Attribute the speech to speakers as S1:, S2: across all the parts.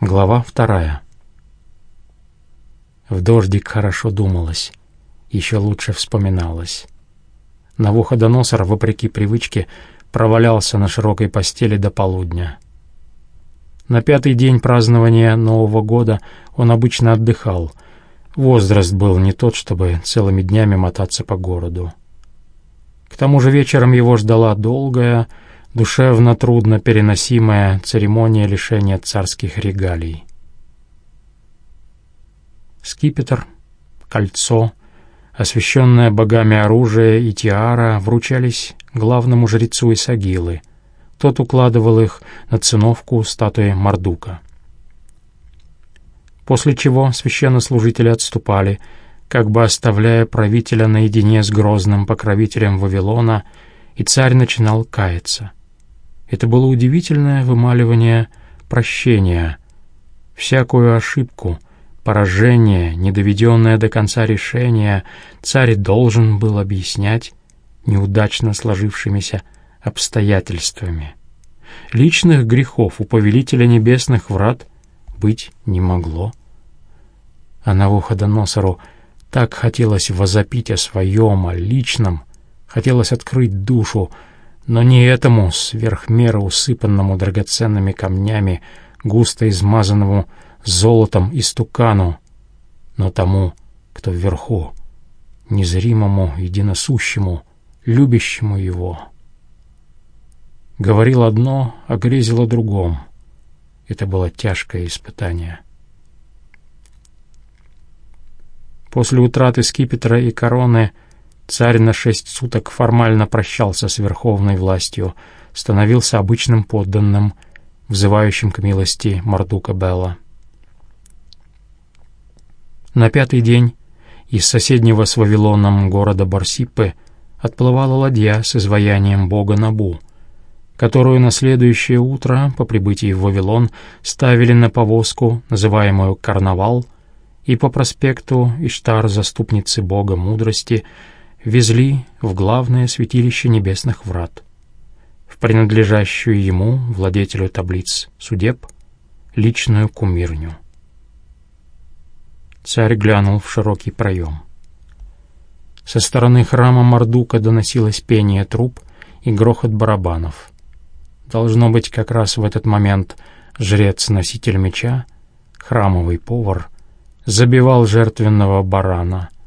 S1: Глава вторая. В дождик хорошо думалось, еще лучше вспоминалось. Навуходоносор, вопреки привычке, провалялся на широкой постели до полудня. На пятый день празднования Нового года он обычно отдыхал. Возраст был не тот, чтобы целыми днями мотаться по городу. К тому же вечером его ждала долгая, душевно трудно переносимая церемония лишения царских регалий. Скипетр, кольцо, освященное богами оружие и тиара вручались главному жрецу Исагилы. Тот укладывал их на циновку статуи Мардука. После чего священнослужители отступали, как бы оставляя правителя наедине с грозным покровителем Вавилона, и царь начинал каяться — это было удивительное вымаливание прощения. Всякую ошибку, поражение, недоведенное до конца решение царь должен был объяснять неудачно сложившимися обстоятельствами. Личных грехов у повелителя небесных врат быть не могло. А Навуходоносору так хотелось возопить о своем, о личном, хотелось открыть душу, но не этому сверхмеры усыпанному драгоценными камнями, густо измазанному золотом истукану, но тому, кто вверху, незримому, единосущему, любящему его. Говорил одно, а грезил о другом. Это было тяжкое испытание. После утраты скипетра и короны — Царь на шесть суток формально прощался с верховной властью, становился обычным подданным, взывающим к милости Мардука Белла. На пятый день из соседнего с Вавилоном города Барсиппы отплывала ладья с изваянием бога Набу, которую на следующее утро по прибытии в Вавилон ставили на повозку, называемую «Карнавал», и по проспекту Иштар, заступницы бога мудрости, везли в главное святилище небесных врат, в принадлежащую ему, владетелю таблиц судеб, личную кумирню. Царь глянул в широкий проем. Со стороны храма Мардука доносилось пение труб и грохот барабанов. Должно быть, как раз в этот момент жрец-носитель меча, храмовый повар, забивал жертвенного барана —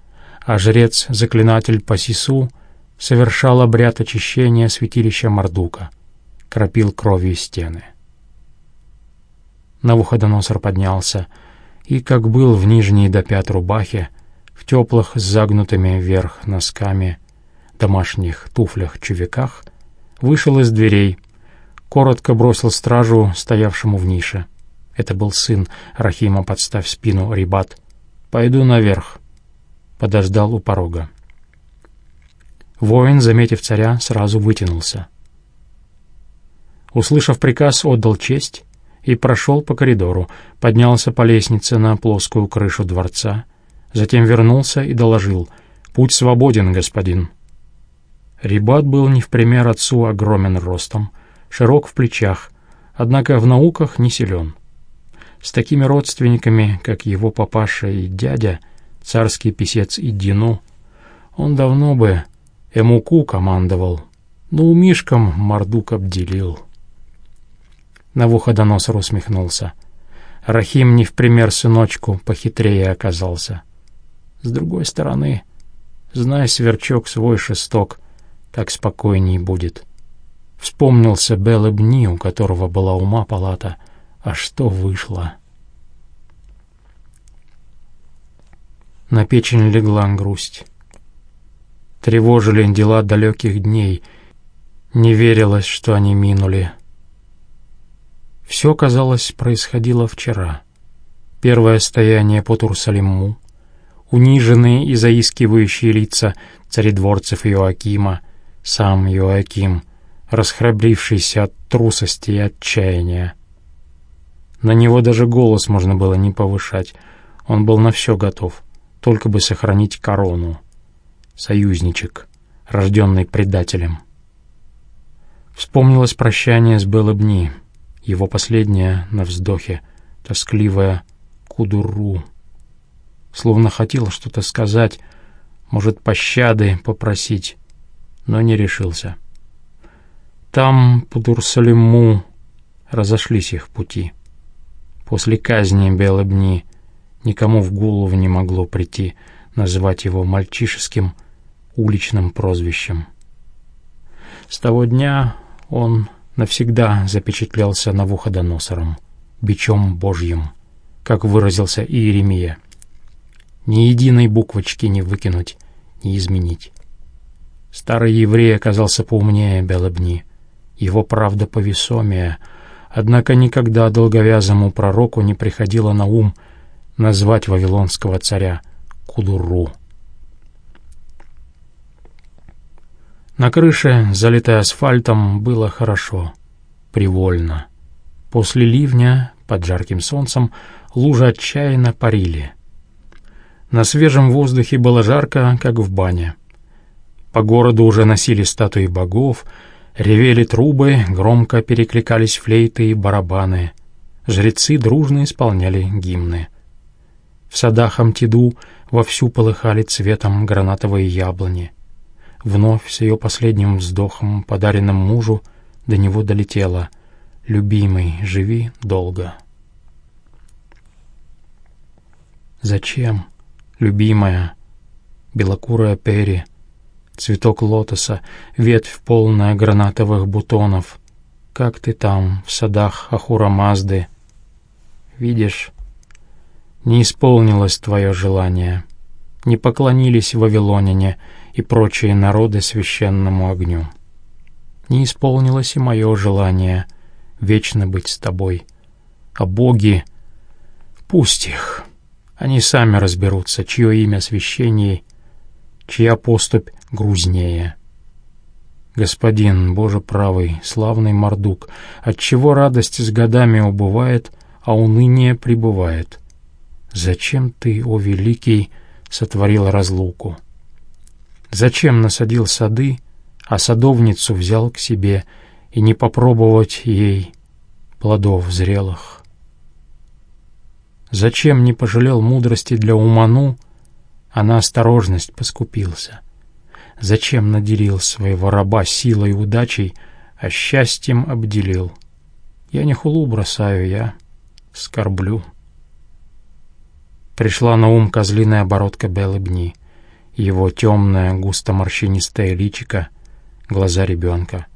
S1: а жрец-заклинатель Пасису совершал обряд очищения святилища Мардука, кропил кровью стены. Навуходоносор поднялся и, как был в нижней до пят рубахе, в теплых с загнутыми вверх носками домашних туфлях-чувиках, вышел из дверей, коротко бросил стражу, стоявшему в нише. Это был сын Рахима, подставь спину, Рибат. «Пойду наверх подождал у порога. Воин, заметив царя, сразу вытянулся. Услышав приказ, отдал честь и прошел по коридору, поднялся по лестнице на плоскую крышу дворца, затем вернулся и доложил «Путь свободен, господин». Рибат был не в пример отцу огромен ростом, широк в плечах, однако в науках не силен. С такими родственниками, как его папаша и дядя, царский писец Идину, он давно бы Эмуку командовал, но у Мишкам Мордук обделил. Навуходоносор усмехнулся. Рахим не в пример сыночку похитрее оказался. С другой стороны, знай, сверчок, свой шесток, так спокойней будет. Вспомнился Белэбни, у которого была ума палата, а что вышло — На печень легла грусть. Тревожили дела далеких дней. Не верилось, что они минули. Все, казалось, происходило вчера. Первое стояние по Турсалиму, униженные и заискивающие лица царедворцев Иоакима, сам Иоаким, расхрабрившийся от трусости и отчаяния. На него даже голос можно было не повышать, он был на все готов — только бы сохранить корону. Союзничек, рожденный предателем. Вспомнилось прощание с Белобни, его последнее на вздохе, тоскливая кудуру. Словно хотел что-то сказать, может, пощады попросить, но не решился. Там, по Дурсалиму, разошлись их пути. После казни Белобни никому в голову не могло прийти назвать его мальчишеским уличным прозвищем. С того дня он навсегда запечатлелся Навуходоносором, бичом Божьим, как выразился Иеремия. Ни единой буквочки не выкинуть, не изменить. Старый еврей оказался поумнее Белобни, его правда повесомее, однако никогда долговязому пророку не приходило на ум назвать вавилонского царя Кудуру. На крыше, залитой асфальтом, было хорошо, привольно. После ливня, под жарким солнцем, лужи отчаянно парили. На свежем воздухе было жарко, как в бане. По городу уже носили статуи богов, ревели трубы, громко перекликались флейты и барабаны. Жрецы дружно исполняли гимны. В садах Амтиду вовсю полыхали цветом гранатовые яблони — Вновь с ее последним вздохом, подаренным мужу, до него долетело «Любимый, живи долго». Зачем, любимая, белокурая пери, цветок лотоса, ветвь полная гранатовых бутонов, как ты там, в садах Ахура Мазды? Видишь, не исполнилось твое желание, не поклонились вавилоняне, и прочие народы священному огню. Не исполнилось и мое желание вечно быть с тобой. А боги, пусть их, они сами разберутся, чье имя священней, чья поступь грузнее. Господин, Боже правый, славный Мордук, отчего радость с годами убывает, а уныние пребывает? Зачем ты, о великий, сотворил разлуку? Зачем насадил сады, а садовницу взял к себе и не попробовать ей плодов зрелых? Зачем не пожалел мудрости для Уману, а на осторожность поскупился? Зачем наделил своего раба силой и удачей, а счастьем обделил? Я не хулу бросаю, я скорблю. Пришла на ум козлиная оборотка Белыбни — его темное, густо морщинистое личико, глаза ребенка.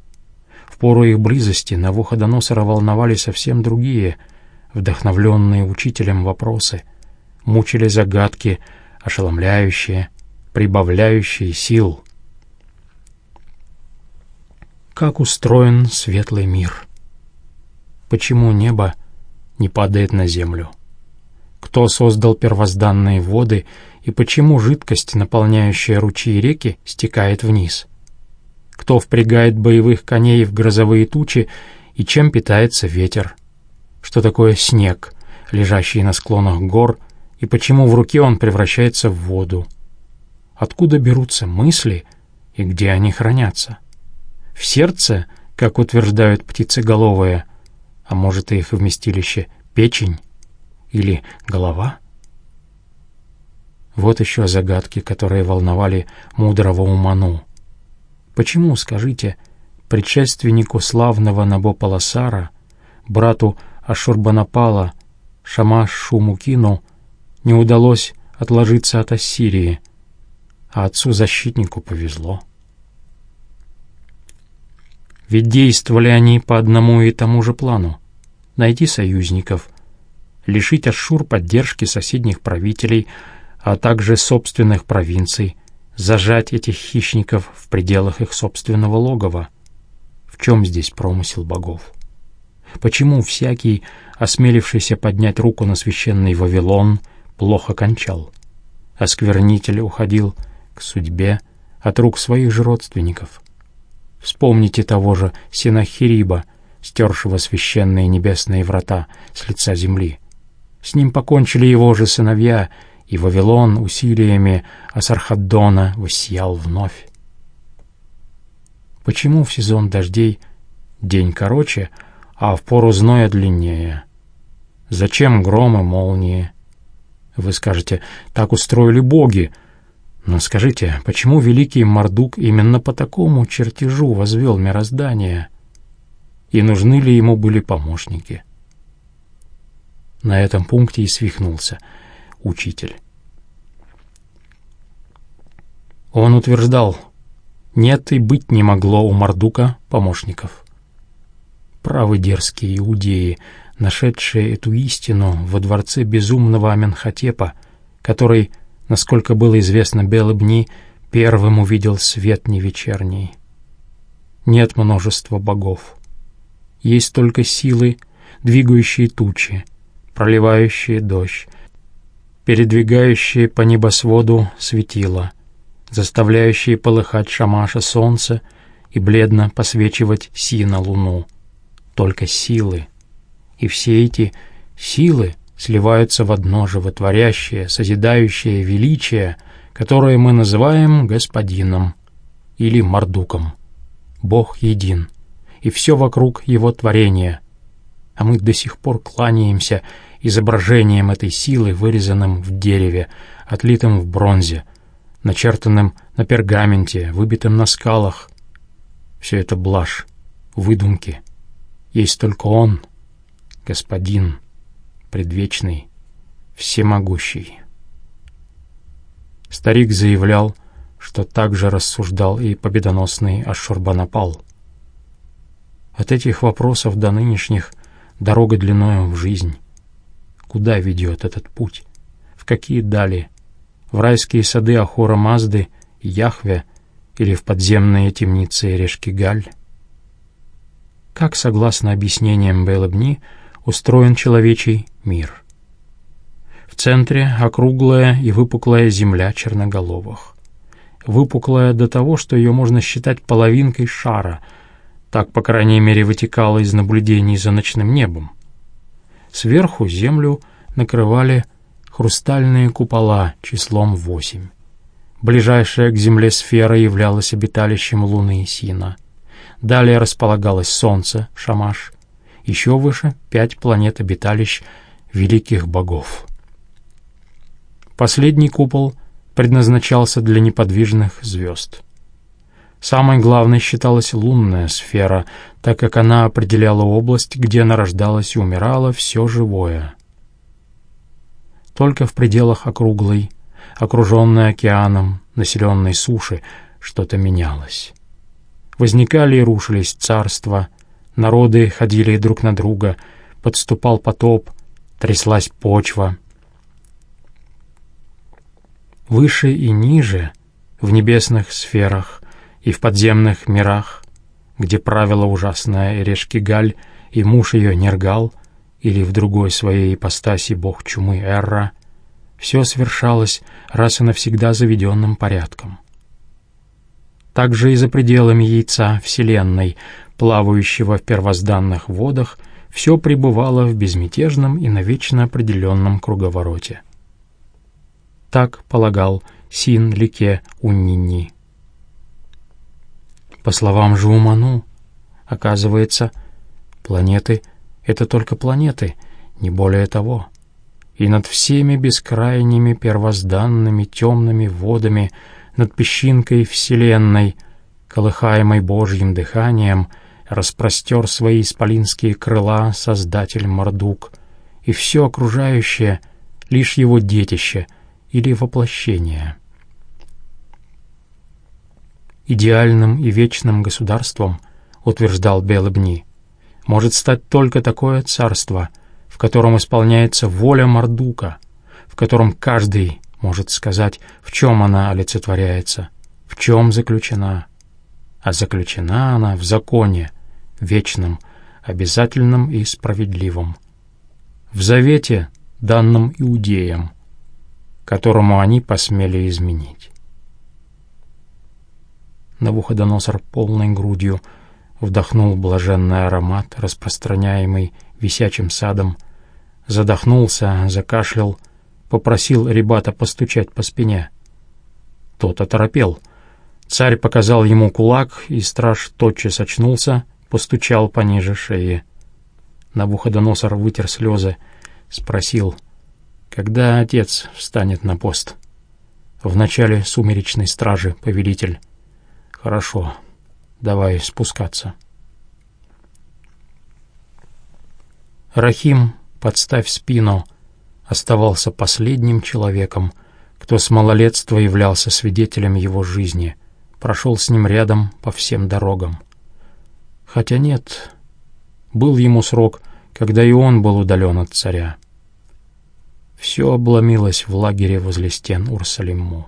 S1: В пору их близости Навуходоносора волновали совсем другие, вдохновленные учителем вопросы, мучили загадки, ошеломляющие, прибавляющие сил. Как устроен светлый мир? Почему небо не падает на землю? Кто создал первозданные воды и почему жидкость, наполняющая ручьи и реки, стекает вниз? Кто впрягает боевых коней в грозовые тучи и чем питается ветер? Что такое снег, лежащий на склонах гор, и почему в руке он превращается в воду? Откуда берутся мысли и где они хранятся? В сердце, как утверждают птицеголовые, а может и их вместилище печень или голова? Вот еще загадки, которые волновали мудрого Уману. Почему, скажите, предшественнику славного Набополосара, брату Ашурбанапала, Шамаш-Шумукину, не удалось отложиться от Ассирии, а отцу-защитнику повезло? Ведь действовали они по одному и тому же плану — найти союзников, лишить Ашур поддержки соседних правителей — а также собственных провинций, зажать этих хищников в пределах их собственного логова. В чем здесь промысел богов? Почему всякий, осмелившийся поднять руку на священный Вавилон, плохо кончал? Осквернитель уходил к судьбе от рук своих же родственников. Вспомните того же Синахириба, стершего священные небесные врата с лица земли. С ним покончили его же сыновья — и Вавилон усилиями Асархаддона воссиял вновь. Почему в сезон дождей день короче, а в пору зноя длиннее? Зачем громы, молнии? Вы скажете, так устроили боги. Но скажите, почему великий Мардук именно по такому чертежу возвел мироздание? И нужны ли ему были помощники? На этом пункте и свихнулся учитель. Он утверждал, нет и быть не могло у Мардука помощников. Правы дерзкие иудеи, нашедшие эту истину во дворце безумного Аменхотепа, который, насколько было известно Белыбни, первым увидел свет невечерний. Нет множества богов. Есть только силы, двигающие тучи, проливающие дождь, передвигающие по небосводу светила, заставляющие полыхать шамаша солнце и бледно посвечивать сина луну. Только силы. И все эти силы сливаются в одно животворящее, созидающее величие, которое мы называем Господином или Мардуком. Бог един, и все вокруг Его творения. А мы до сих пор кланяемся изображением этой силы, вырезанным в дереве, отлитым в бронзе — начертанным на пергаменте, выбитым на скалах. Все это блажь, выдумки. Есть только Он, Господин, предвечный, всемогущий. Старик заявлял, что так же рассуждал и победоносный Ашурбанапал. От этих вопросов до нынешних дорога длиною в жизнь. Куда ведет этот путь? В какие дали в райские сады Ахура Мазды, Яхве или в подземные темницы Решкигаль. Как, согласно объяснениям Белобни, устроен человечий мир? В центре округлая и выпуклая земля черноголовых. Выпуклая до того, что ее можно считать половинкой шара, так, по крайней мере, вытекало из наблюдений за ночным небом. Сверху землю накрывали хрустальные купола числом восемь. Ближайшая к Земле сфера являлась обиталищем Луны Сина. Далее располагалось Солнце, Шамаш. Еще выше — пять планет-обиталищ великих богов. Последний купол предназначался для неподвижных звезд. Самой главной считалась лунная сфера, так как она определяла область, где нарождалось и умирало все живое — только в пределах округлой, окруженной океаном, населенной суши, что-то менялось. Возникали и рушились царства, народы ходили друг на друга, подступал потоп, тряслась почва. Выше и ниже, в небесных сферах и в подземных мирах, где правила ужасная Эрешкигаль и муж ее Нергал — или в другой своей ипостаси бог чумы Эрра, все совершалось раз и навсегда заведенным порядком. Также и за пределами яйца Вселенной, плавающего в первозданных водах, все пребывало в безмятежном и навечно определенном круговороте. Так полагал Син Лике Уннини. По словам Жуману, оказывается, планеты — это только планеты, не более того. И над всеми бескрайними первозданными темными водами, над песчинкой Вселенной, колыхаемой Божьим дыханием, распростер свои исполинские крыла Создатель Мордук, и все окружающее — лишь его детище или воплощение. Идеальным и вечным государством, утверждал Белыбни, может стать только такое царство, в котором исполняется воля Мардука, в котором каждый может сказать, в чем она олицетворяется, в чем заключена. А заключена она в законе, вечном, обязательном и справедливом, в завете, данном иудеям, которому они посмели изменить. Навуходоносор полной грудью — вдохнул блаженный аромат, распространяемый висячим садом, задохнулся, закашлял, попросил ребята постучать по спине. Тот оторопел. Царь показал ему кулак, и страж тотчас очнулся, постучал пониже шеи. Навуходоносор вытер слезы, спросил, когда отец встанет на пост. В начале сумеречной стражи, повелитель. Хорошо, давай спускаться. Рахим, подставь спину, оставался последним человеком, кто с малолетства являлся свидетелем его жизни, прошел с ним рядом по всем дорогам. Хотя нет, был ему срок, когда и он был удален от царя. Все обломилось в лагере возле стен Урсалиму.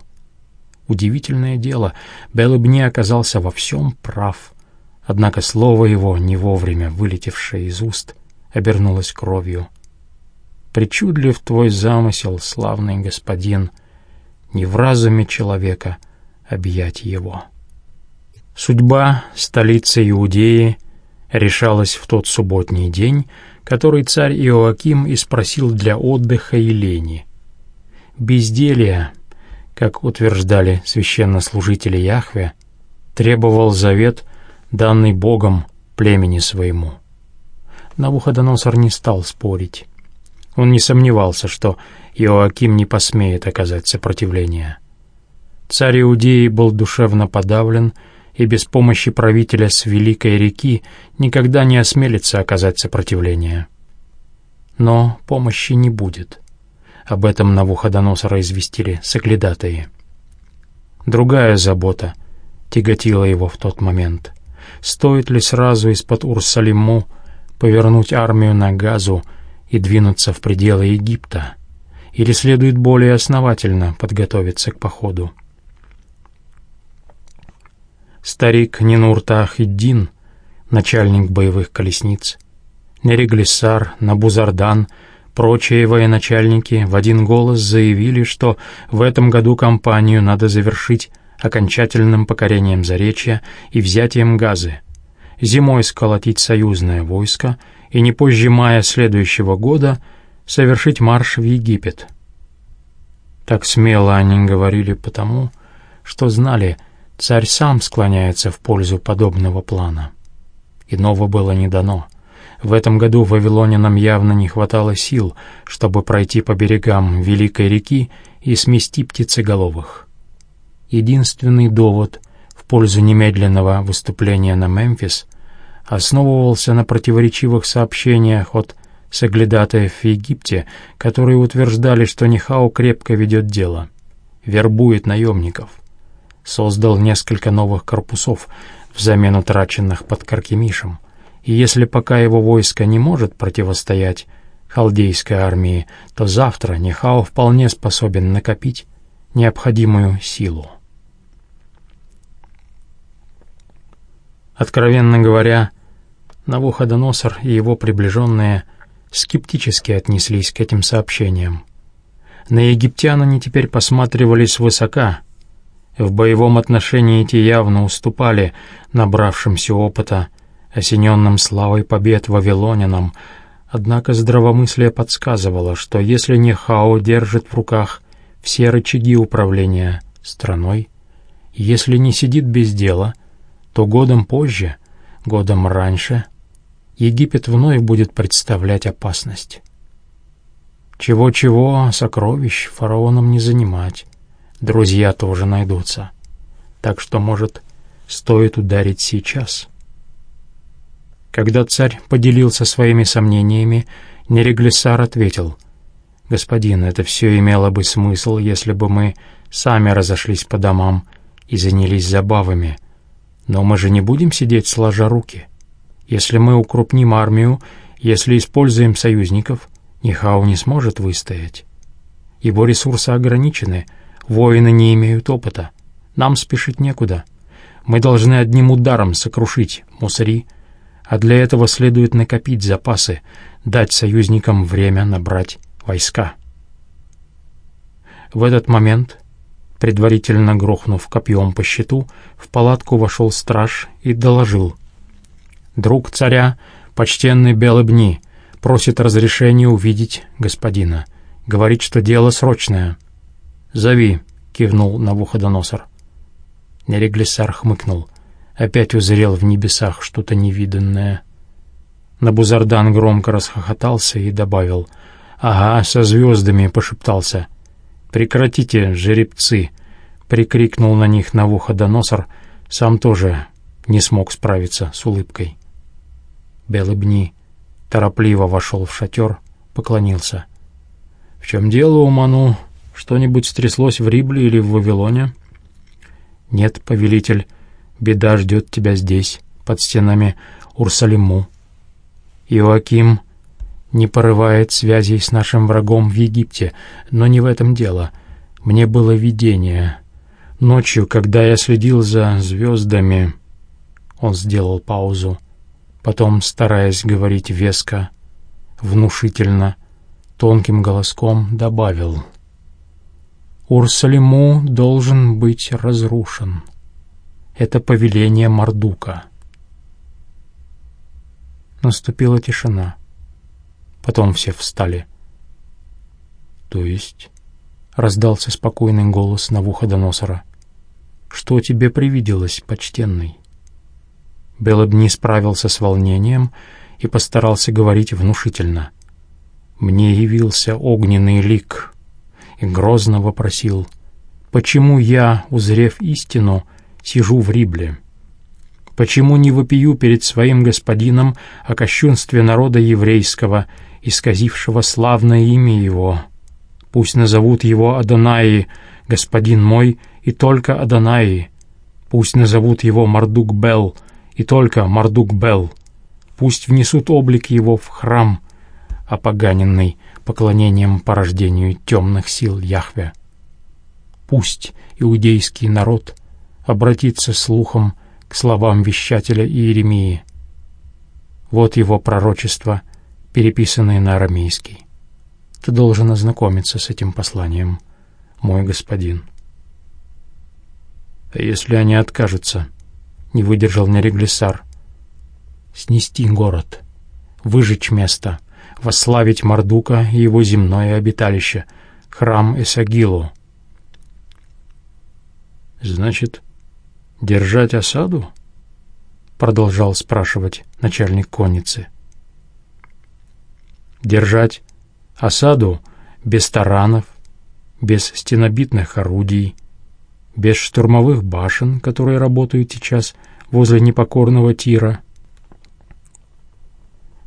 S1: Удивительное дело, Белыбни оказался во всем прав, однако слово его, не вовремя вылетевшее из уст, обернулось кровью. Причудлив твой замысел, славный господин, не в разуме человека объять его. Судьба столицы Иудеи решалась в тот субботний день, который царь Иоаким и спросил для отдыха и лени. Безделие, как утверждали священнослужители Яхве, требовал завет, данный Богом племени своему. Навуходоносор не стал спорить. Он не сомневался, что Иоаким не посмеет оказать сопротивление. Царь Иудеи был душевно подавлен и без помощи правителя с Великой реки никогда не осмелится оказать сопротивление. Но помощи не будет. Об этом Навуходоносора известили соглядатые. Другая забота тяготила его в тот момент. Стоит ли сразу из-под Урсалиму повернуть армию на Газу и двинуться в пределы Египта? Или следует более основательно подготовиться к походу? старик Нинурта-Ахиддин, начальник боевых колесниц, Нереглиссар, Набузардан, прочие военачальники в один голос заявили, что в этом году кампанию надо завершить окончательным покорением Заречья и взятием Газы, зимой сколотить союзное войско и не позже мая следующего года совершить марш в Египет. Так смело они говорили потому, что знали, Царь сам склоняется в пользу подобного плана. Иного было не дано. В этом году вавилонянам явно не хватало сил, чтобы пройти по берегам Великой реки и смести птицеголовых. Единственный довод в пользу немедленного выступления на Мемфис основывался на противоречивых сообщениях от соглядатаев в Египте, которые утверждали, что Нихау крепко ведет дело, вербует наемников — создал несколько новых корпусов взамен утраченных под Каркемишем, и если пока его войско не может противостоять халдейской армии, то завтра Нехао вполне способен накопить необходимую силу. Откровенно говоря, Навуходоносор и его приближенные скептически отнеслись к этим сообщениям. На египтян они теперь посматривали свысока, в боевом отношении эти явно уступали набравшимся опыта, осененным славой побед вавилонянам, однако здравомыслие подсказывало, что если не Хао держит в руках все рычаги управления страной, если не сидит без дела, то годом позже, годом раньше, Египет вновь будет представлять опасность. Чего-чего, сокровищ фараонам не занимать друзья тоже найдутся. Так что, может, стоит ударить сейчас. Когда царь поделился своими сомнениями, Нереглиссар ответил, «Господин, это все имело бы смысл, если бы мы сами разошлись по домам и занялись забавами. Но мы же не будем сидеть сложа руки. Если мы укрупним армию, если используем союзников, Нихау не сможет выстоять. Его ресурсы ограничены — Воины не имеют опыта. Нам спешить некуда. Мы должны одним ударом сокрушить Мусари, а для этого следует накопить запасы, дать союзникам время набрать войска. В этот момент, предварительно грохнув копьем по щиту, в палатку вошел страж и доложил. «Друг царя, почтенный Белыбни, просит разрешения увидеть господина. Говорит, что дело срочное». «Зови», — кивнул Навуходоносор. Нереглиссар хмыкнул. Опять узрел в небесах что-то невиданное. Набузардан громко расхохотался и добавил, «Ага, со звездами», — пошептался. «Прекратите, жеребцы!» — прикрикнул на них Навуходоносор, сам тоже не смог справиться с улыбкой. Белыбни торопливо вошел в шатер, поклонился. «В чем дело, Уману? Что-нибудь стряслось в Рибле или в Вавилоне?» «Нет, повелитель, беда ждет тебя здесь, под стенами Урсалиму. Иоаким не порывает связей с нашим врагом в Египте, но не в этом дело. Мне было видение. Ночью, когда я следил за звездами...» Он сделал паузу. Потом, стараясь говорить веско, внушительно, тонким голоском добавил. «Урсалиму должен быть разрушен. Это повеление Мардука». Наступила тишина. Потом все встали. «То есть?» — раздался спокойный голос Навуходоносора. «Что тебе привиделось, почтенный?» Белоб не справился с волнением и постарался говорить внушительно. «Мне явился огненный лик и грозно вопросил, почему я, узрев истину, сижу в Рибле?» Почему не вопию перед своим господином о кощунстве народа еврейского исказившего славное имя его. Пусть назовут его Адонаи, господин мой, и только Адонаи. Пусть назовут его Мардук-Бел, и только Мардук-Бел. Пусть внесут облик его в храм, опоганенный поклонением порождению темных сил Яхве. Пусть иудейский народ обратится слухом к словам вещателя Иеремии. Вот его пророчество — переписанные на арамейский. Ты должен ознакомиться с этим посланием, мой господин. А если они откажутся, не выдержал Нереглисар, снести город, выжечь место, восславить Мардука и его земное обиталище, храм Эсагилу. Значит, держать осаду? Продолжал спрашивать начальник конницы. — держать осаду без таранов, без стенобитных орудий, без штурмовых башен, которые работают сейчас возле непокорного Тира.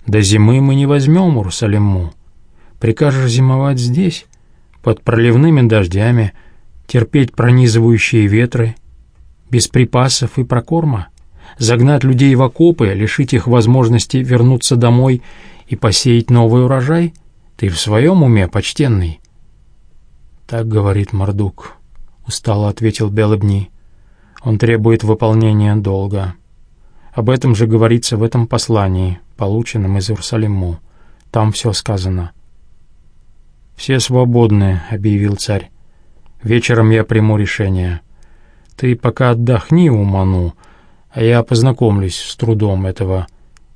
S1: До зимы мы не возьмем Урсалиму. Прикажешь зимовать здесь, под проливными дождями, терпеть пронизывающие ветры, без припасов и прокорма, загнать людей в окопы, лишить их возможности вернуться домой и посеять новый урожай? Ты в своем уме, почтенный?» «Так говорит Мордук», — устало ответил Белобни. «Он требует выполнения долга. Об этом же говорится в этом послании, полученном из Иерусалиму. Там все сказано». «Все свободны», — объявил царь. «Вечером я приму решение. Ты пока отдохни, Уману, а я познакомлюсь с трудом этого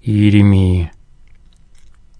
S1: Иеремии».